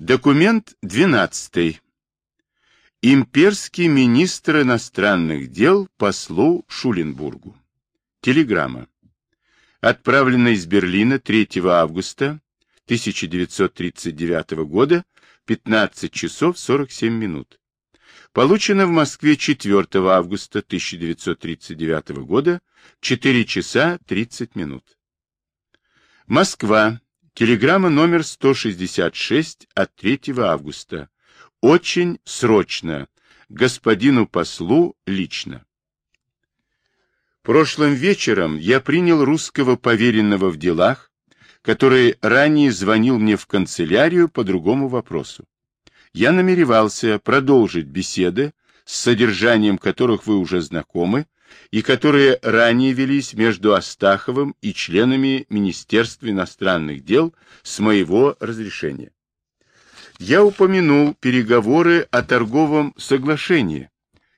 Документ 12. Имперский министр иностранных дел послу Шуленбургу. Телеграмма. Отправлена из Берлина 3 августа 1939 года 15 часов 47 минут. Получена в Москве 4 августа 1939 года 4 часа 30 минут. Москва. Телеграмма номер 166 от 3 августа. Очень срочно. Господину послу лично. Прошлым вечером я принял русского поверенного в делах, который ранее звонил мне в канцелярию по другому вопросу. Я намеревался продолжить беседы, с содержанием которых вы уже знакомы, и которые ранее велись между Астаховым и членами Министерства иностранных дел с моего разрешения. Я упомянул переговоры о торговом соглашении,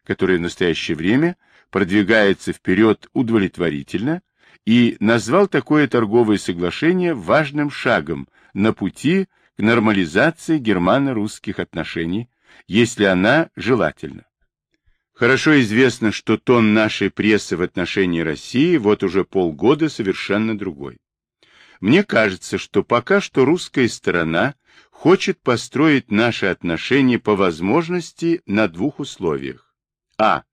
которое в настоящее время продвигается вперед удовлетворительно, и назвал такое торговое соглашение важным шагом на пути к нормализации германо-русских отношений, если она желательна. Хорошо известно, что тон нашей прессы в отношении России вот уже полгода совершенно другой. Мне кажется, что пока что русская сторона хочет построить наши отношения по возможности на двух условиях. А.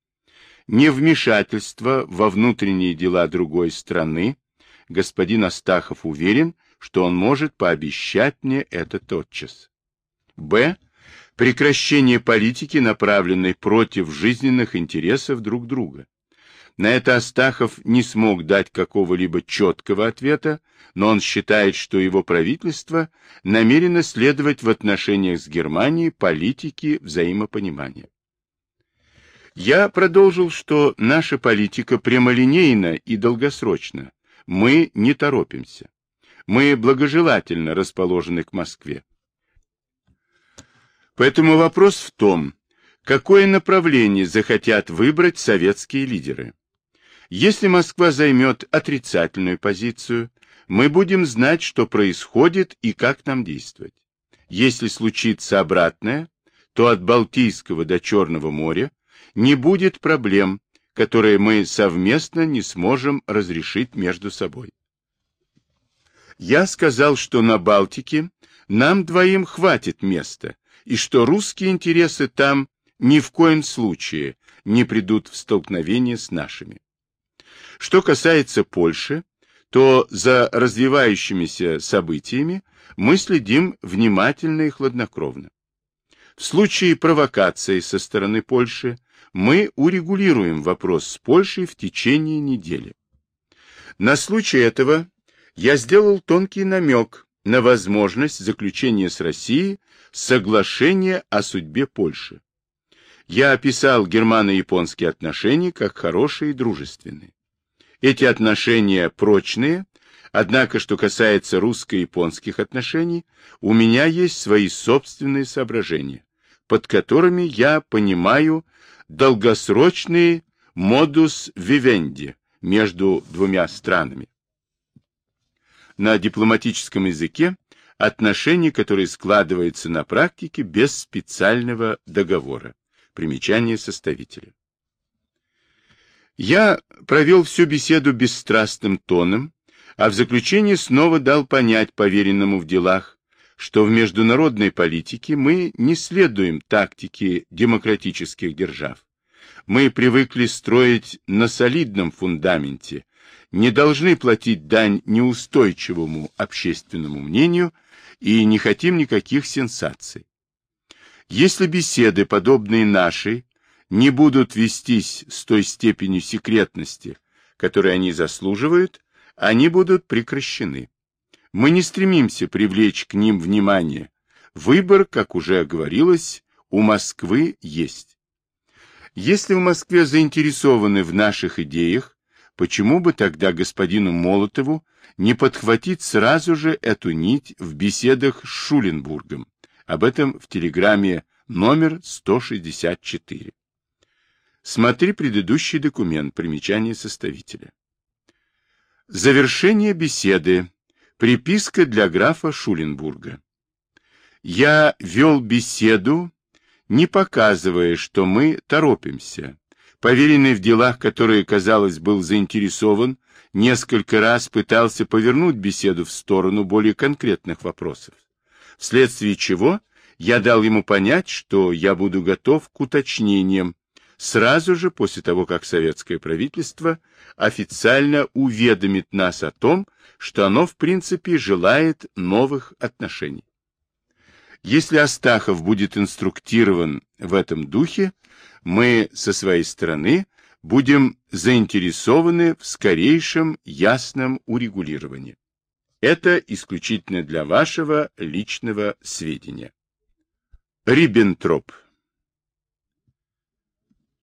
Невмешательство во внутренние дела другой страны. Господин Астахов уверен, что он может пообещать мне это тотчас. Б прекращение политики, направленной против жизненных интересов друг друга. На это Астахов не смог дать какого-либо четкого ответа, но он считает, что его правительство намерено следовать в отношениях с Германией политике взаимопонимания. Я продолжил, что наша политика прямолинейна и долгосрочна. Мы не торопимся. Мы благожелательно расположены к Москве. Поэтому вопрос в том, какое направление захотят выбрать советские лидеры. Если Москва займет отрицательную позицию, мы будем знать, что происходит и как нам действовать. Если случится обратное, то от Балтийского до Черного моря не будет проблем, которые мы совместно не сможем разрешить между собой. Я сказал, что на Балтике нам двоим хватит места, и что русские интересы там ни в коем случае не придут в столкновение с нашими. Что касается Польши, то за развивающимися событиями мы следим внимательно и хладнокровно. В случае провокации со стороны Польши мы урегулируем вопрос с Польшей в течение недели. На случай этого я сделал тонкий намек на возможность заключения с Россией соглашения о судьбе Польши. Я описал германо-японские отношения как хорошие и дружественные. Эти отношения прочные, однако, что касается русско-японских отношений, у меня есть свои собственные соображения, под которыми я понимаю долгосрочный модус вивенди между двумя странами на дипломатическом языке отношения, которые складываются на практике без специального договора. Примечание составителя. Я провел всю беседу бесстрастным тоном, а в заключение снова дал понять поверенному в делах, что в международной политике мы не следуем тактике демократических держав. Мы привыкли строить на солидном фундаменте, не должны платить дань неустойчивому общественному мнению и не хотим никаких сенсаций. Если беседы, подобные нашей, не будут вестись с той степенью секретности, которой они заслуживают, они будут прекращены. Мы не стремимся привлечь к ним внимание. Выбор, как уже говорилось, у Москвы есть. Если в Москве заинтересованы в наших идеях, Почему бы тогда господину Молотову не подхватить сразу же эту нить в беседах с Шуленбургом? Об этом в телеграмме номер 164. Смотри предыдущий документ, примечание составителя. Завершение беседы. Приписка для графа Шуленбурга. Я вел беседу, не показывая, что мы торопимся. Поверенный в делах, которые, казалось, был заинтересован, несколько раз пытался повернуть беседу в сторону более конкретных вопросов, вследствие чего я дал ему понять, что я буду готов к уточнениям сразу же после того, как советское правительство официально уведомит нас о том, что оно, в принципе, желает новых отношений. Если Астахов будет инструктирован в этом духе, мы со своей стороны будем заинтересованы в скорейшем ясном урегулировании. Это исключительно для вашего личного сведения. Риббентроп